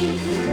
Bye.